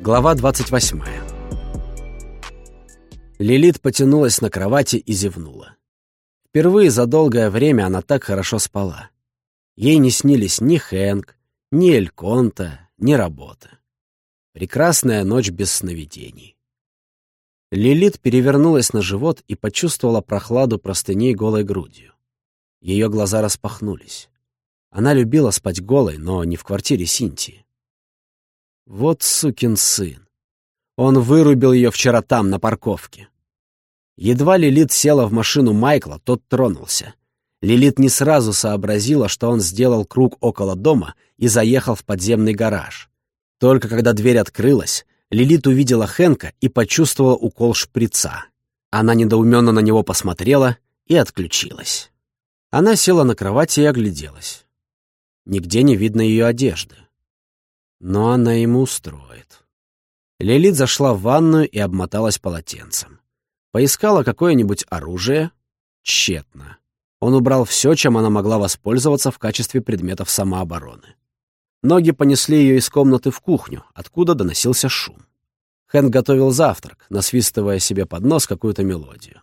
Глава 28. Лилит потянулась на кровати и зевнула. Впервые за долгое время она так хорошо спала. Ей не снились ни Хэнк, ни Эльконта, ни работа. Прекрасная ночь без сновидений. Лилит перевернулась на живот и почувствовала прохладу простыней голой грудью. Ее глаза распахнулись. Она любила спать голой, но не в квартире Синтии. Вот сукин сын. Он вырубил ее вчера там, на парковке. Едва Лилит села в машину Майкла, тот тронулся. Лилит не сразу сообразила, что он сделал круг около дома и заехал в подземный гараж. Только когда дверь открылась, Лилит увидела Хенка и почувствовала укол шприца. Она недоуменно на него посмотрела и отключилась. Она села на кровати и огляделась. Нигде не видно ее одежды. Но она ему устроит. Лилит зашла в ванную и обмоталась полотенцем. Поискала какое-нибудь оружие. Тщетно. Он убрал все, чем она могла воспользоваться в качестве предметов самообороны. Ноги понесли ее из комнаты в кухню, откуда доносился шум. Хэн готовил завтрак, насвистывая себе под нос какую-то мелодию.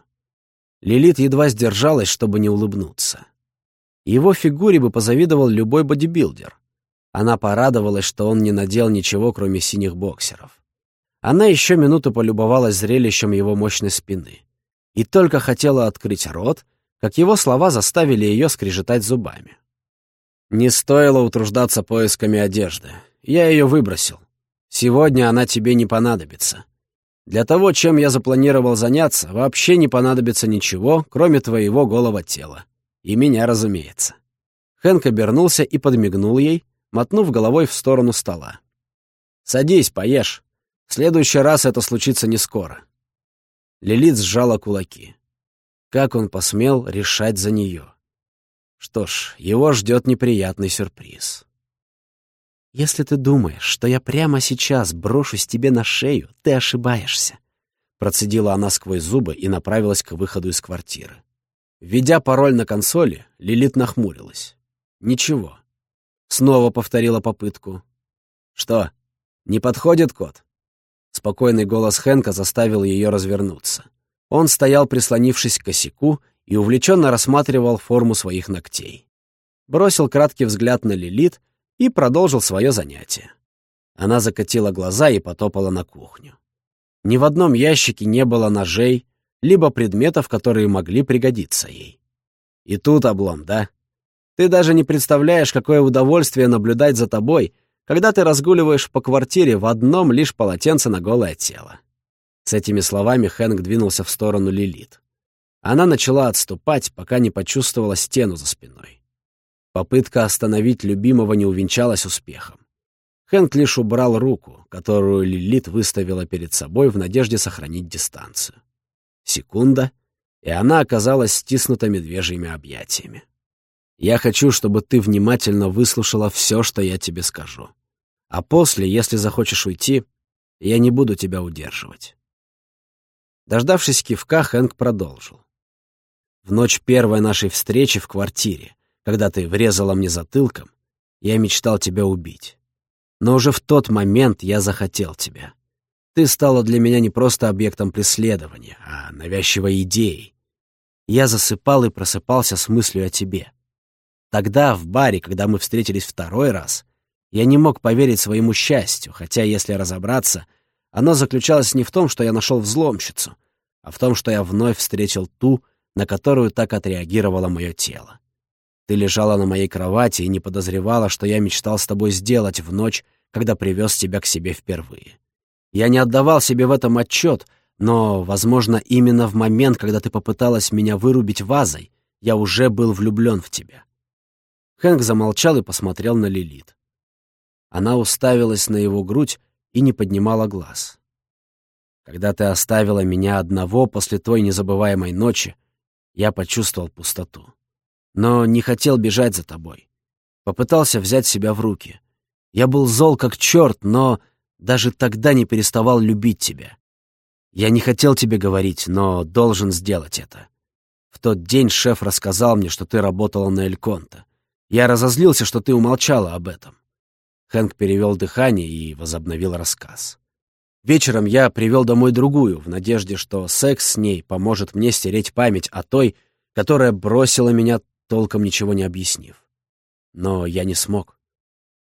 Лилит едва сдержалась, чтобы не улыбнуться. Его фигуре бы позавидовал любой бодибилдер. Она порадовалась, что он не надел ничего, кроме синих боксеров. Она еще минуту полюбовалась зрелищем его мощной спины. И только хотела открыть рот, как его слова заставили ее скрежетать зубами. «Не стоило утруждаться поисками одежды. Я ее выбросил. Сегодня она тебе не понадобится. Для того, чем я запланировал заняться, вообще не понадобится ничего, кроме твоего голого тела. И меня, разумеется». Хэнк обернулся и подмигнул ей, мотнув головой в сторону стола. «Садись, поешь. В следующий раз это случится не скоро». Лилит сжала кулаки. Как он посмел решать за нее? Что ж, его ждет неприятный сюрприз. «Если ты думаешь, что я прямо сейчас брошусь тебе на шею, ты ошибаешься», процедила она сквозь зубы и направилась к выходу из квартиры. Введя пароль на консоли, Лилит нахмурилась. «Ничего. Снова повторила попытку. «Что, не подходит кот?» Спокойный голос Хэнка заставил ее развернуться. Он стоял, прислонившись к косяку, и увлеченно рассматривал форму своих ногтей. Бросил краткий взгляд на Лилит и продолжил свое занятие. Она закатила глаза и потопала на кухню. Ни в одном ящике не было ножей, либо предметов, которые могли пригодиться ей. И тут облом, да? Ты даже не представляешь, какое удовольствие наблюдать за тобой, когда ты разгуливаешь по квартире в одном лишь полотенце на голое тело». С этими словами Хэнк двинулся в сторону Лилит. Она начала отступать, пока не почувствовала стену за спиной. Попытка остановить любимого не увенчалась успехом. Хэнк лишь убрал руку, которую Лилит выставила перед собой в надежде сохранить дистанцию. Секунда, и она оказалась стиснута медвежьими объятиями. Я хочу, чтобы ты внимательно выслушала все, что я тебе скажу. А после, если захочешь уйти, я не буду тебя удерживать». Дождавшись кивка, Хэнк продолжил. «В ночь первой нашей встречи в квартире, когда ты врезала мне затылком, я мечтал тебя убить. Но уже в тот момент я захотел тебя. Ты стала для меня не просто объектом преследования, а навязчивой идеей. Я засыпал и просыпался с мыслью о тебе. Тогда, в баре, когда мы встретились второй раз, я не мог поверить своему счастью, хотя, если разобраться, оно заключалось не в том, что я нашел взломщицу, а в том, что я вновь встретил ту, на которую так отреагировало мое тело. Ты лежала на моей кровати и не подозревала, что я мечтал с тобой сделать в ночь, когда привез тебя к себе впервые. Я не отдавал себе в этом отчет, но, возможно, именно в момент, когда ты попыталась меня вырубить вазой, я уже был влюблен в тебя. Хэнк замолчал и посмотрел на Лилит. Она уставилась на его грудь и не поднимала глаз. Когда ты оставила меня одного после той незабываемой ночи, я почувствовал пустоту. Но не хотел бежать за тобой. Попытался взять себя в руки. Я был зол как черт, но даже тогда не переставал любить тебя. Я не хотел тебе говорить, но должен сделать это. В тот день шеф рассказал мне, что ты работала на Эльконта. Я разозлился, что ты умолчала об этом. Хэнк перевел дыхание и возобновил рассказ. Вечером я привел домой другую, в надежде, что секс с ней поможет мне стереть память о той, которая бросила меня, толком ничего не объяснив. Но я не смог.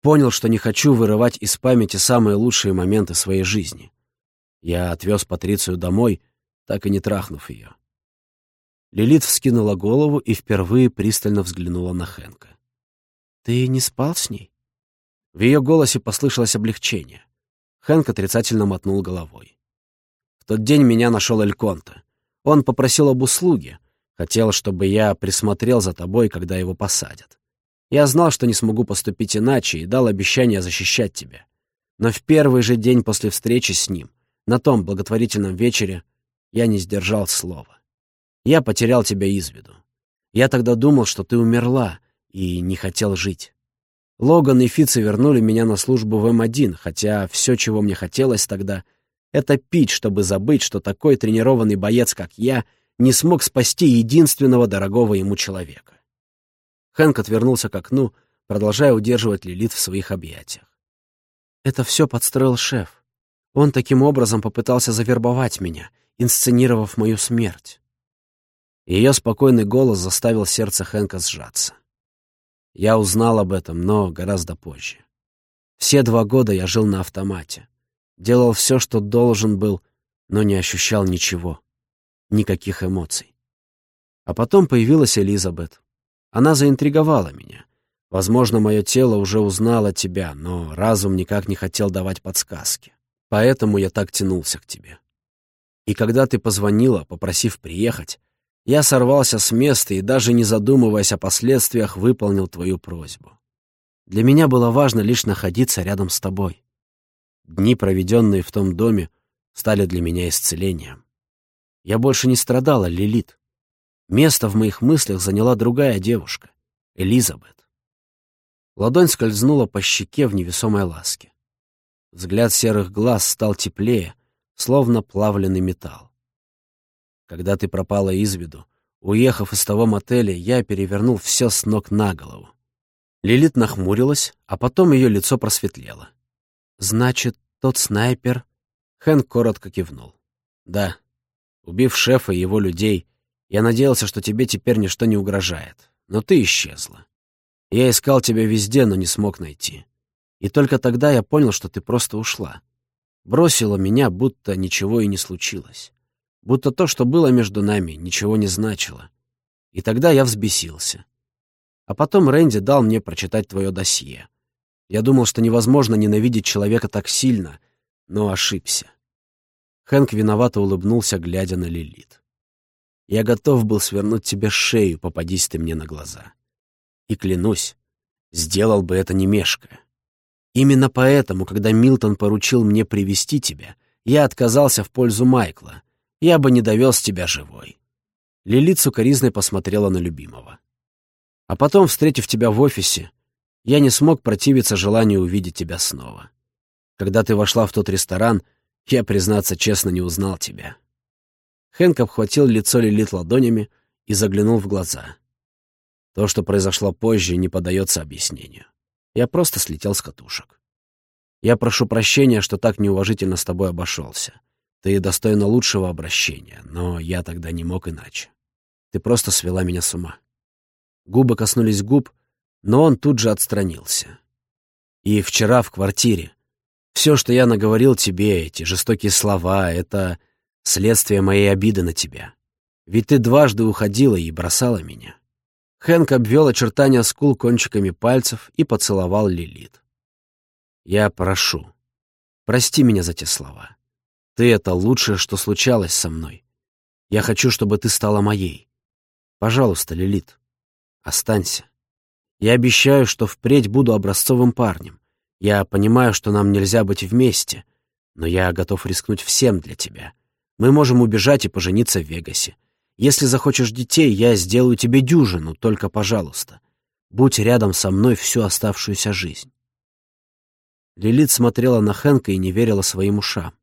Понял, что не хочу вырывать из памяти самые лучшие моменты своей жизни. Я отвез Патрицию домой, так и не трахнув ее. Лилит вскинула голову и впервые пристально взглянула на Хэнка. «Ты не спал с ней?» В ее голосе послышалось облегчение. Хэнк отрицательно мотнул головой. В тот день меня нашел Эльконта. Он попросил об услуге. Хотел, чтобы я присмотрел за тобой, когда его посадят. Я знал, что не смогу поступить иначе, и дал обещание защищать тебя. Но в первый же день после встречи с ним, на том благотворительном вечере, я не сдержал слова. Я потерял тебя из виду. Я тогда думал, что ты умерла, и не хотел жить. Логан и Фицы вернули меня на службу в М1, хотя все, чего мне хотелось тогда, это пить, чтобы забыть, что такой тренированный боец, как я, не смог спасти единственного дорогого ему человека. Хэнк отвернулся к окну, продолжая удерживать Лилит в своих объятиях. «Это все подстроил шеф. Он таким образом попытался завербовать меня, инсценировав мою смерть». Ее спокойный голос заставил сердце Хэнка сжаться. Я узнал об этом, но гораздо позже. Все два года я жил на автомате. Делал все, что должен был, но не ощущал ничего. Никаких эмоций. А потом появилась Элизабет. Она заинтриговала меня. Возможно, мое тело уже узнало тебя, но разум никак не хотел давать подсказки. Поэтому я так тянулся к тебе. И когда ты позвонила, попросив приехать, я сорвался с места и, даже не задумываясь о последствиях, выполнил твою просьбу. Для меня было важно лишь находиться рядом с тобой. Дни, проведенные в том доме, стали для меня исцелением. Я больше не страдала, Лилит. Место в моих мыслях заняла другая девушка, Элизабет. Ладонь скользнула по щеке в невесомой ласке. Взгляд серых глаз стал теплее, словно плавленый металл. Когда ты пропала из виду, уехав из того мотеля, я перевернул все с ног на голову. Лилит нахмурилась, а потом ее лицо просветлело. «Значит, тот снайпер...» Хэн коротко кивнул. «Да. Убив шефа и его людей, я надеялся, что тебе теперь ничто не угрожает. Но ты исчезла. Я искал тебя везде, но не смог найти. И только тогда я понял, что ты просто ушла. Бросила меня, будто ничего и не случилось будто то, что было между нами, ничего не значило. И тогда я взбесился. А потом Рэнди дал мне прочитать твое досье. Я думал, что невозможно ненавидеть человека так сильно, но ошибся. Хэнк виновато улыбнулся, глядя на Лилит. Я готов был свернуть тебе шею, попадись ты мне на глаза. И клянусь, сделал бы это не мешкая. Именно поэтому, когда Милтон поручил мне привести тебя, я отказался в пользу Майкла — я бы не довез тебя живой». Лилит сукоризной посмотрела на любимого. «А потом, встретив тебя в офисе, я не смог противиться желанию увидеть тебя снова. Когда ты вошла в тот ресторан, я, признаться честно, не узнал тебя». Хэнк обхватил лицо Лилит ладонями и заглянул в глаза. То, что произошло позже, не поддается объяснению. Я просто слетел с катушек. Я прошу прощения, что так неуважительно с тобой обошелся. Ты достойна лучшего обращения, но я тогда не мог иначе. Ты просто свела меня с ума. Губы коснулись губ, но он тут же отстранился. И вчера в квартире. Все, что я наговорил тебе, эти жестокие слова, это следствие моей обиды на тебя. Ведь ты дважды уходила и бросала меня. Хэнк обвел очертания скул кончиками пальцев и поцеловал Лилит. Я прошу, прости меня за те слова. Ты — это лучшее, что случалось со мной. Я хочу, чтобы ты стала моей. Пожалуйста, Лилит, останься. Я обещаю, что впредь буду образцовым парнем. Я понимаю, что нам нельзя быть вместе, но я готов рискнуть всем для тебя. Мы можем убежать и пожениться в Вегасе. Если захочешь детей, я сделаю тебе дюжину, только, пожалуйста, будь рядом со мной всю оставшуюся жизнь. Лилит смотрела на Хэнка и не верила своим ушам.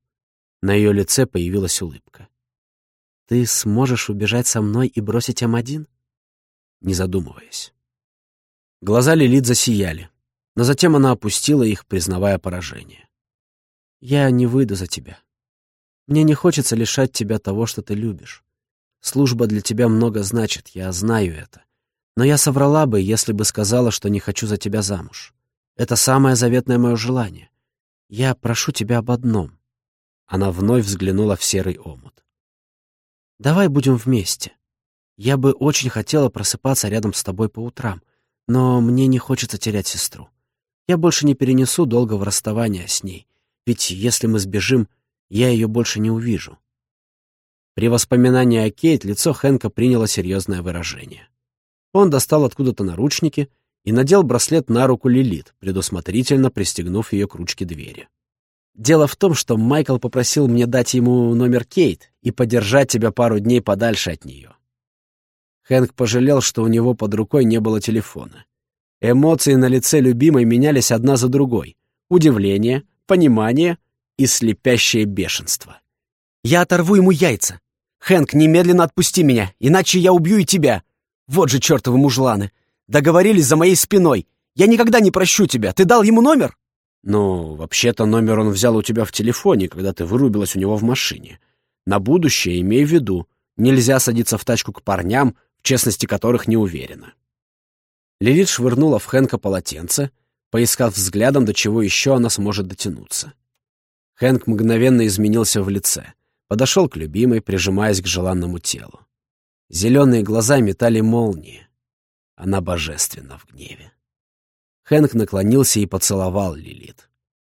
На ее лице появилась улыбка. «Ты сможешь убежать со мной и бросить М1?» Не задумываясь. Глаза Лилит засияли, но затем она опустила их, признавая поражение. Я не выйду за тебя. Мне не хочется лишать тебя того, что ты любишь. Служба для тебя много значит, я знаю это. Но я соврала бы, если бы сказала, что не хочу за тебя замуж. Это самое заветное мое желание. Я прошу тебя об одном. Она вновь взглянула в серый омут. Давай будем вместе. Я бы очень хотела просыпаться рядом с тобой по утрам, но мне не хочется терять сестру. Я больше не перенесу долгого расставания с ней, ведь если мы сбежим, я ее больше не увижу. При воспоминании о Кейт лицо Хэнка приняло серьезное выражение. Он достал откуда-то наручники и надел браслет на руку Лилит, предусмотрительно пристегнув ее к ручке двери. «Дело в том, что Майкл попросил мне дать ему номер Кейт и подержать тебя пару дней подальше от нее». Хэнк пожалел, что у него под рукой не было телефона. Эмоции на лице любимой менялись одна за другой. Удивление, понимание — и слепящее бешенство. «Я оторву ему яйца! Хэнк, немедленно отпусти меня, иначе я убью и тебя! Вот же чертовы мужланы! Договорились за моей спиной! Я никогда не прощу тебя! Ты дал ему номер?» «Ну, вообще-то номер он взял у тебя в телефоне, когда ты вырубилась у него в машине. На будущее имей в виду, нельзя садиться в тачку к парням, в честности которых не уверена». Лилит швырнула в Хэнка полотенце, поискав взглядом, до чего еще она сможет дотянуться. Хэнк мгновенно изменился в лице. Подошел к любимой, прижимаясь к желанному телу. Зеленые глаза метали молнии. Она божественна в гневе. Хэнк наклонился и поцеловал Лилит.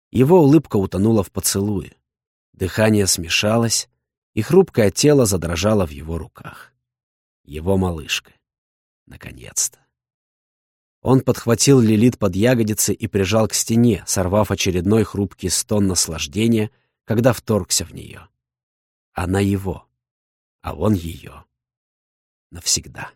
Его улыбка утонула в поцелуе. Дыхание смешалось, и хрупкое тело задрожало в его руках. Его малышка. Наконец-то. Он подхватил Лилит под ягодицы и прижал к стене, сорвав очередной хрупкий стон наслаждения, когда вторгся в нее. Она его, а он ее. Навсегда.